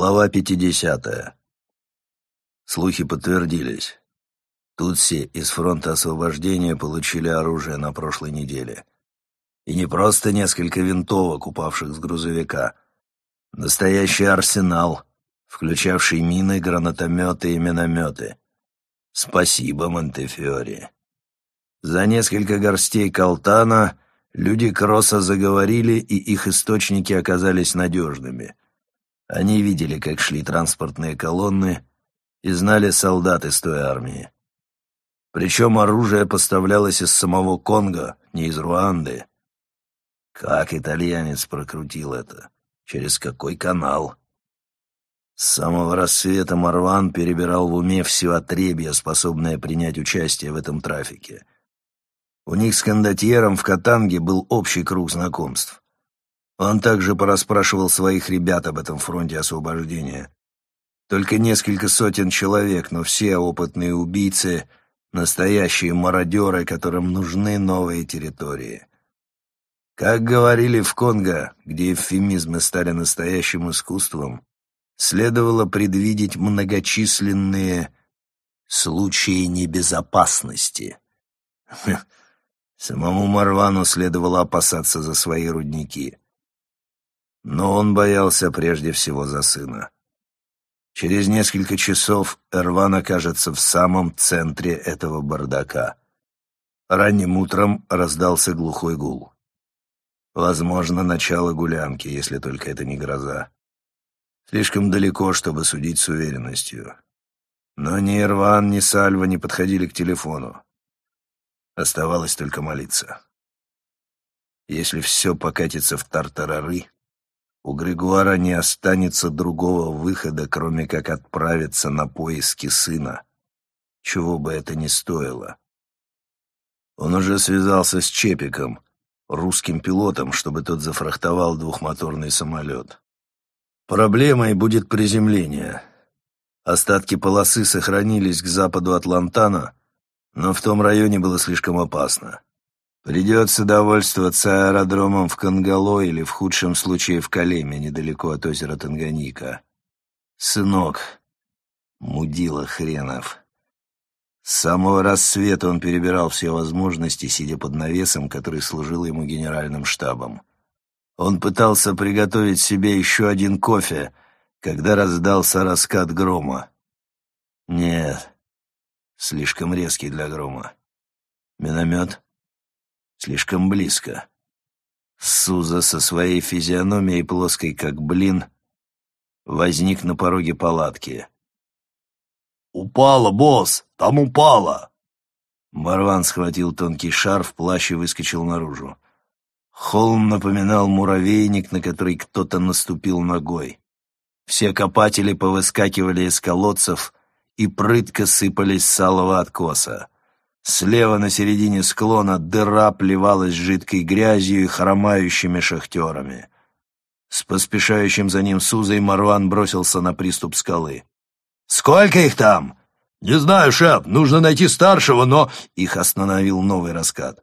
Глава 50. Слухи подтвердились. Тутси из фронта освобождения получили оружие на прошлой неделе. И не просто несколько винтовок, упавших с грузовика. Настоящий арсенал, включавший мины, гранатометы и минометы. Спасибо, Монтефиори. За несколько горстей колтана люди Кросса заговорили, и их источники оказались надежными — они видели, как шли транспортные колонны, и знали солдат из той армии. Причем оружие поставлялось из самого Конго, не из Руанды. Как итальянец прокрутил это? Через какой канал? С самого рассвета Марван перебирал в уме все отребья, способное принять участие в этом трафике. У них с кондотьером в Катанге был общий круг знакомств. Он также порасспрашивал своих ребят об этом фронте освобождения. Только несколько сотен человек, но все опытные убийцы, настоящие мародеры, которым нужны новые территории. Как говорили в Конго, где эвфемизмы стали настоящим искусством, следовало предвидеть многочисленные случаи небезопасности. Самому Марвану следовало опасаться за свои рудники. Но он боялся прежде всего за сына. Через несколько часов Эрван окажется в самом центре этого бардака. Ранним утром раздался глухой гул. Возможно, начало гулянки, если только это не гроза. Слишком далеко, чтобы судить с уверенностью. Но ни Эрван, ни Сальва не подходили к телефону. Оставалось только молиться. Если все покатится в тартарары, у Григуара не останется другого выхода, кроме как отправиться на поиски сына, чего бы это ни стоило. Он уже связался с Чепиком, русским пилотом, чтобы тот зафрахтовал двухмоторный самолет. Проблемой будет приземление. Остатки полосы сохранились к западу от Лантана, но в том районе было слишком опасно. Придется довольствоваться аэродромом в Кангало или, в худшем случае, в Калеме, недалеко от озера Танганика. Сынок, мудила хренов. С самого рассвета он перебирал все возможности, сидя под навесом, который служил ему генеральным штабом. Он пытался приготовить себе еще один кофе, когда раздался раскат грома. Нет, слишком резкий для грома. Миномет? Слишком близко. Суза со своей физиономией плоской, как блин, возник на пороге палатки. «Упала, босс! Там упала!» Марван схватил тонкий шарф, плащ и выскочил наружу. Холм напоминал муравейник, на который кто-то наступил ногой. Все копатели повыскакивали из колодцев и прытко сыпались с салого откоса. Слева на середине склона дыра плевалась жидкой грязью и хромающими шахтерами. С поспешающим за ним Сузой Марван бросился на приступ скалы. «Сколько их там?» «Не знаю, шеф, нужно найти старшего, но...» Их остановил новый раскат.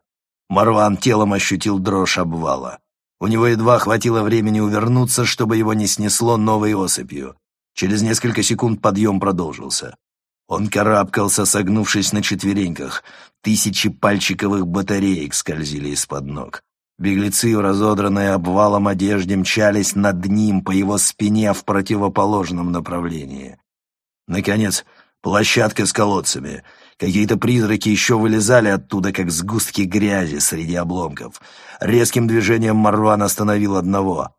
Марван телом ощутил дрожь обвала. У него едва хватило времени увернуться, чтобы его не снесло новой осыпью. Через несколько секунд подъем продолжился. Он карабкался, согнувшись на четвереньках. Тысячи пальчиковых батареек скользили из-под ног. Беглецы в разодранной обвалом одежде мчались над ним по его спине в противоположном направлении. Наконец, площадка с колодцами. Какие-то призраки еще вылезали оттуда, как сгустки грязи среди обломков. Резким движением Марван остановил одного.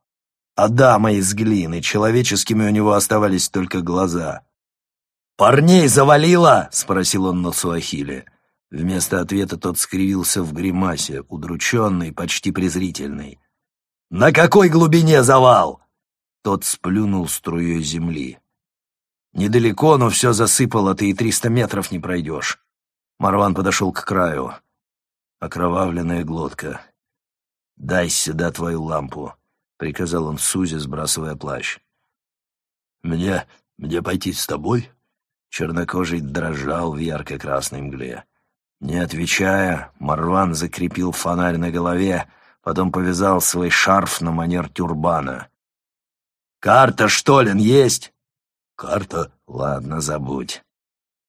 Адама из глины, человеческими у него оставались только глаза — «Парней завалило?» — спросил он на суахиле. Вместо ответа тот скривился в гримасе, удрученный, почти презрительный. «На какой глубине завал?» Тот сплюнул струей земли. «Недалеко, но все засыпало, ты и триста метров не пройдешь». Марван подошел к краю. Окровавленная глотка. «Дай сюда твою лампу», — приказал он Сузе, сбрасывая плащ. «Мне... мне пойти с тобой?» Чернокожий дрожал в ярко-красной мгле. Не отвечая, Марван закрепил фонарь на голове, потом повязал свой шарф на манер тюрбана. «Карта, Штолен, есть?» «Карта? Ладно, забудь».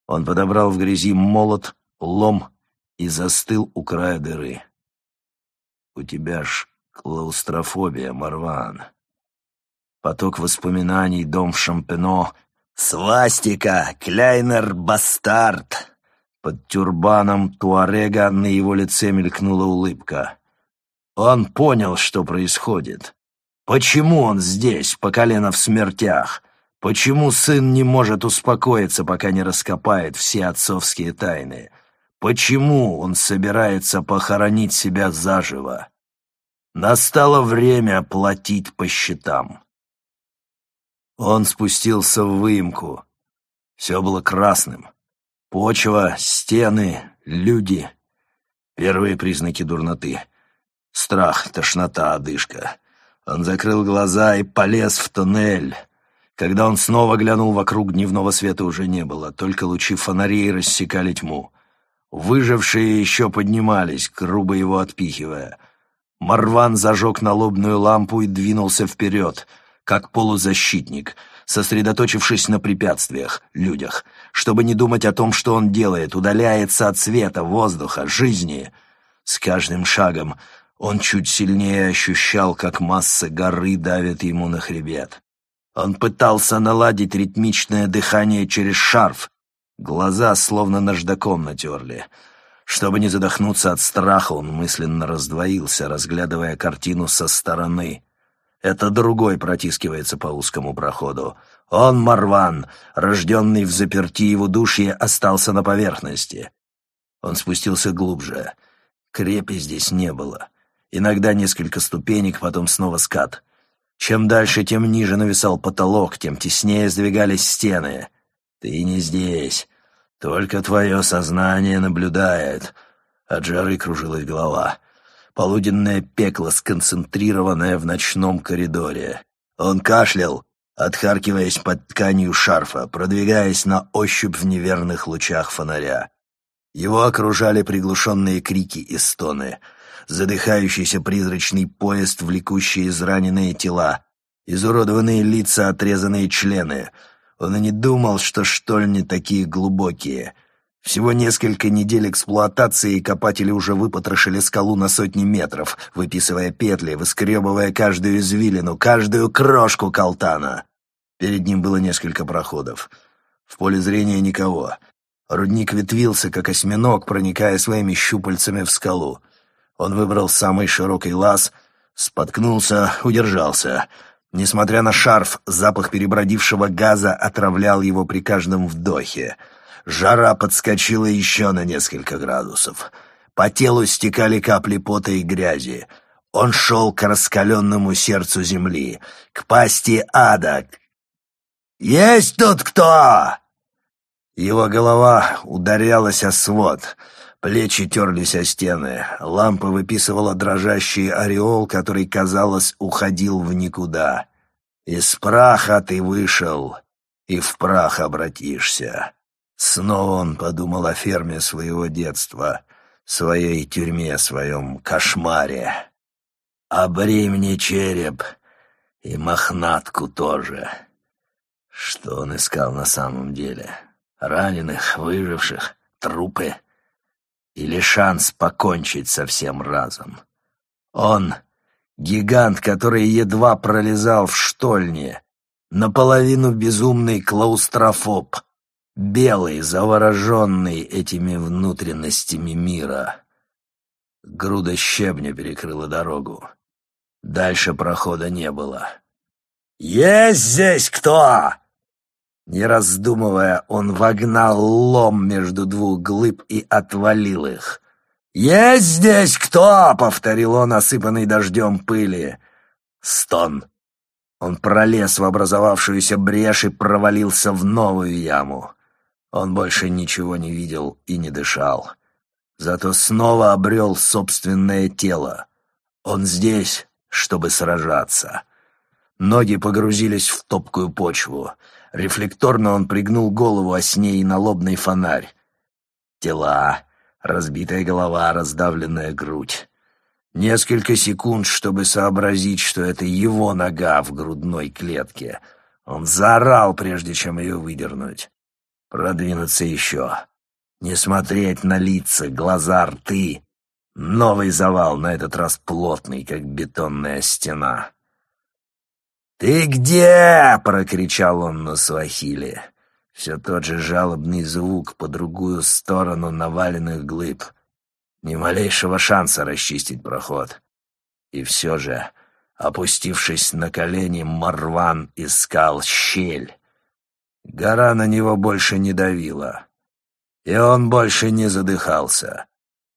Он подобрал в грязи молот, лом и застыл у края дыры. «У тебя ж клаустрофобия, Марван». Поток воспоминаний, дом в Шампино, свастика, Кляйнер Бастард. Под тюрбаном Туарега на его лице мелькнула улыбка. Он понял, что происходит. Почему он здесь, по колено в смертях? Почему сын не может успокоиться, пока не раскопает все отцовские тайны? Почему он собирается похоронить себя заживо? Настало время платить по счетам. Он спустился в выемку. Все было красным. Почва, стены, люди. Первые признаки дурноты. Страх, тошнота, одышка. Он закрыл глаза и полез в туннель. Когда он снова глянул вокруг, дневного света уже не было, только лучи фонарей рассекали тьму. Выжившие еще поднимались, грубо его отпихивая. Марван зажег налобную лампу и двинулся вперед — как полузащитник, сосредоточившись на препятствиях, людях, чтобы не думать о том, что он делает, удаляется от света, воздуха, жизни. С каждым шагом он чуть сильнее ощущал, как масса горы давит ему на хребет. Он пытался наладить ритмичное дыхание через шарф. Глаза словно наждаком натерли. Чтобы не задохнуться от страха, он мысленно раздвоился, разглядывая картину со стороны. Это другой протискивается по узкому проходу. Он, Марван, рожденный в заперти его душье, остался на поверхности. Он спустился глубже. Крепи здесь не было. Иногда несколько ступенек, потом снова скат. Чем дальше, тем ниже нависал потолок, тем теснее сдвигались стены. Ты не здесь. Только твое сознание наблюдает. От жары кружилась голова. Полуденное пекло, сконцентрированное в ночном коридоре. Он кашлял, отхаркиваясь под тканью шарфа, продвигаясь на ощупь в неверных лучах фонаря. Его окружали приглушенные крики и стоны, задыхающийся призрачный поезд, влекущий израненные тела, изуродованные лица, отрезанные члены. Он и не думал, что штольни такие глубокие — всего несколько недель эксплуатации, и копатели уже выпотрошили скалу на сотни метров, выписывая петли, выскребывая каждую извилину, каждую крошку колтана. Перед ним было несколько проходов. В поле зрения никого. Рудник ветвился, как осьминог, проникая своими щупальцами в скалу. Он выбрал самый широкий лаз, споткнулся, удержался. Несмотря на шарф, запах перебродившего газа отравлял его при каждом вдохе — Жара подскочила еще на несколько градусов. По телу стекали капли пота и грязи. Он шел к раскаленному сердцу земли, к пасти ада. «Есть тут кто?» Его голова ударялась о свод, плечи терлись о стены, лампа выписывала дрожащий ореол, который, казалось, уходил в никуда. «Из праха ты вышел, и в прах обратишься». Снова он подумал о ферме своего детства, своей тюрьме, своем кошмаре. «Обри мне череп и мохнатку тоже». Что он искал на самом деле? Раненых, выживших, трупы? Или шанс покончить со всем разом? Он — гигант, который едва пролезал в штольне, наполовину безумный клаустрофоб — белый, завороженный этими внутренностями мира. Груда щебня перекрыла дорогу. Дальше прохода не было. «Есть здесь кто?» Не раздумывая, он вогнал лом между двух глыб и отвалил их. «Есть здесь кто?» — повторил он, осыпанный дождем пыли. Стон. Он пролез в образовавшуюся брешь и провалился в новую яму. Он больше ничего не видел и не дышал. Зато снова обрел собственное тело. Он здесь, чтобы сражаться. Ноги погрузились в топкую почву. Рефлекторно он пригнул голову о сне и налобный фонарь. Тела, разбитая голова, раздавленная грудь. Несколько секунд, чтобы сообразить, что это его нога в грудной клетке. Он заорал, прежде чем ее выдернуть. Продвинуться еще. Не смотреть на лица, глаза, рты. Новый завал, на этот раз плотный, как бетонная стена. «Ты где?» — прокричал он на свахиле. Все тот же жалобный звук по другую сторону наваленных глыб. Ни малейшего шанса расчистить проход. И все же, опустившись на колени, Марван искал щель. Гора на него больше не давила. И он больше не задыхался.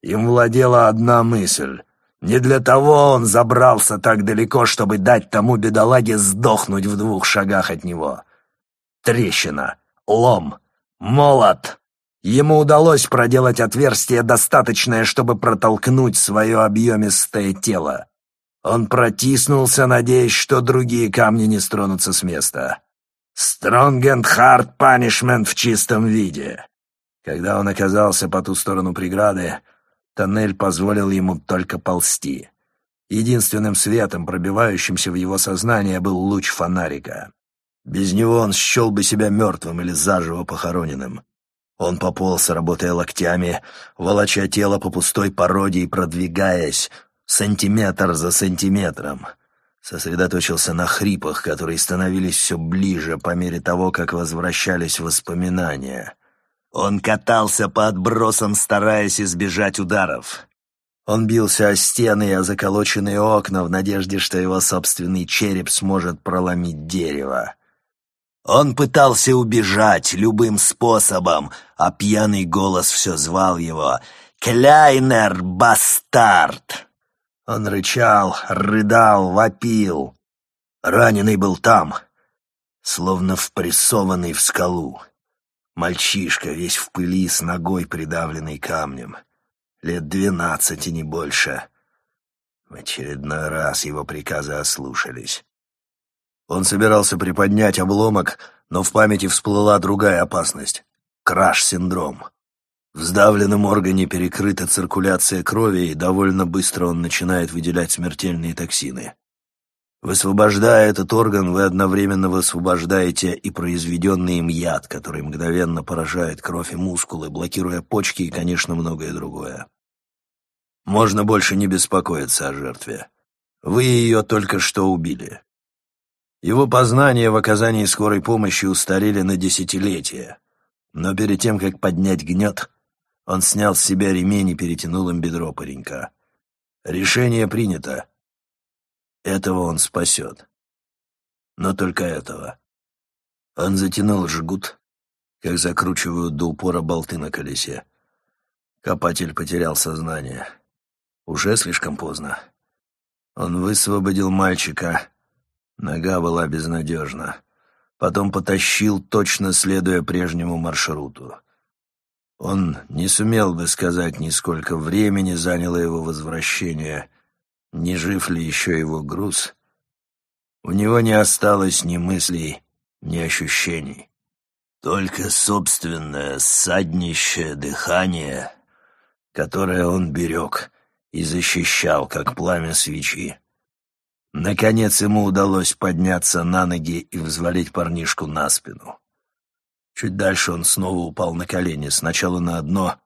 Им владела одна мысль. Не для того он забрался так далеко, чтобы дать тому бедолаге сдохнуть в двух шагах от него. Трещина, лом, молот. Ему удалось проделать отверстие достаточное, чтобы протолкнуть свое объемистое тело. Он протиснулся, надеясь, что другие камни не стронутся с места. «Strong and hard punishment в чистом виде». Когда он оказался по ту сторону преграды, тоннель позволил ему только ползти. Единственным светом, пробивающимся в его сознание, был луч фонарика. Без него он счел бы себя мертвым или заживо похороненным. Он пополз, работая локтями, волоча тело по пустой породе и продвигаясь, сантиметр за сантиметром. Сосредоточился на хрипах, которые становились все ближе по мере того, как возвращались воспоминания. Он катался по отбросам, стараясь избежать ударов. Он бился о стены и о заколоченные окна в надежде, что его собственный череп сможет проломить дерево. Он пытался убежать любым способом, а пьяный голос все звал его «Кляйнер, бастард!». Он рычал, рыдал, вопил. Раненый был там, словно впрессованный в скалу. Мальчишка, весь в пыли, с ногой придавленной камнем. Лет двенадцати, не больше. В очередной раз его приказы ослушались. Он собирался приподнять обломок, но в памяти всплыла другая опасность — краш-синдром. В сдавленном органе перекрыта циркуляция крови, и довольно быстро он начинает выделять смертельные токсины. Высвобождая этот орган, вы одновременно высвобождаете и произведенный им яд, который мгновенно поражает кровь и мускулы, блокируя почки и, конечно, многое другое. Можно больше не беспокоиться о жертве. Вы ее только что убили. Его познания в оказании скорой помощи устарели на десятилетия. Но перед тем, как поднять гнет, он снял с себя ремень и перетянул им бедро паренька. Решение принято. Этого он спасет. Но только этого. Он затянул жгут, как закручивают до упора болты на колесе. Копатель потерял сознание. Уже слишком поздно. Он высвободил мальчика, Нога была безнадежна. Потом потащил, точно следуя прежнему маршруту. Он не сумел бы сказать, ни сколько времени заняло его возвращение, не жив ли еще его груз. У него не осталось ни мыслей, ни ощущений. Только собственное саднищее дыхание, которое он берег и защищал, как пламя свечи. Наконец ему удалось подняться на ноги и взвалить парнишку на спину. Чуть дальше он снова упал на колени, сначала на одно,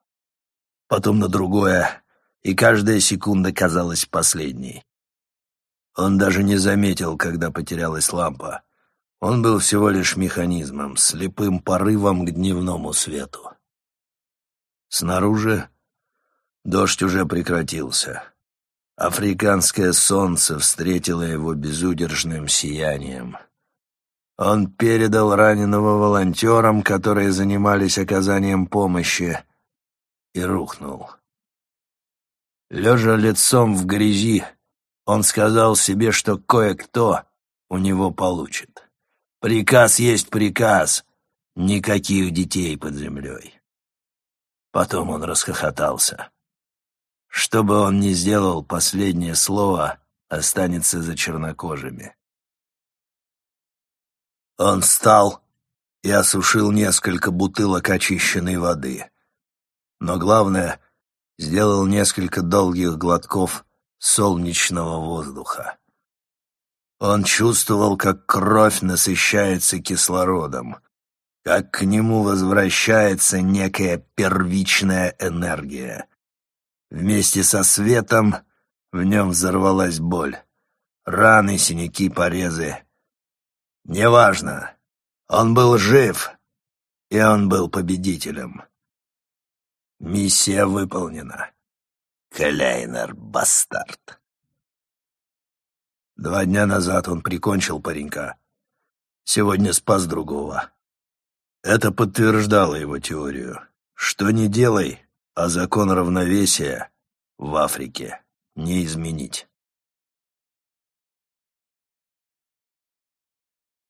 потом на другое, и каждая секунда казалась последней. Он даже не заметил, когда потерялась лампа. Он был всего лишь механизмом, слепым порывом к дневному свету. Снаружи дождь уже прекратился. Африканское солнце встретило его безудержным сиянием. Он передал раненого волонтерам, которые занимались оказанием помощи, и рухнул. Лежа лицом в грязи, он сказал себе, что кое-кто у него получит. Приказ есть приказ, никаких детей под землей. Потом он расхохотался. Что бы он ни сделал, последнее слово останется за чернокожими. Он встал и осушил несколько бутылок очищенной воды. Но главное, сделал несколько долгих глотков солнечного воздуха. Он чувствовал, как кровь насыщается кислородом, как к нему возвращается некая первичная энергия. Вместе со светом в нем взорвалась боль. Раны, синяки, порезы. Неважно. Он был жив, и он был победителем. Миссия выполнена. Кляйнер — бастард. Два дня назад он прикончил паренька. Сегодня спас другого. Это подтверждало его теорию. Что не делай, а закон равновесия в Африке не изменить.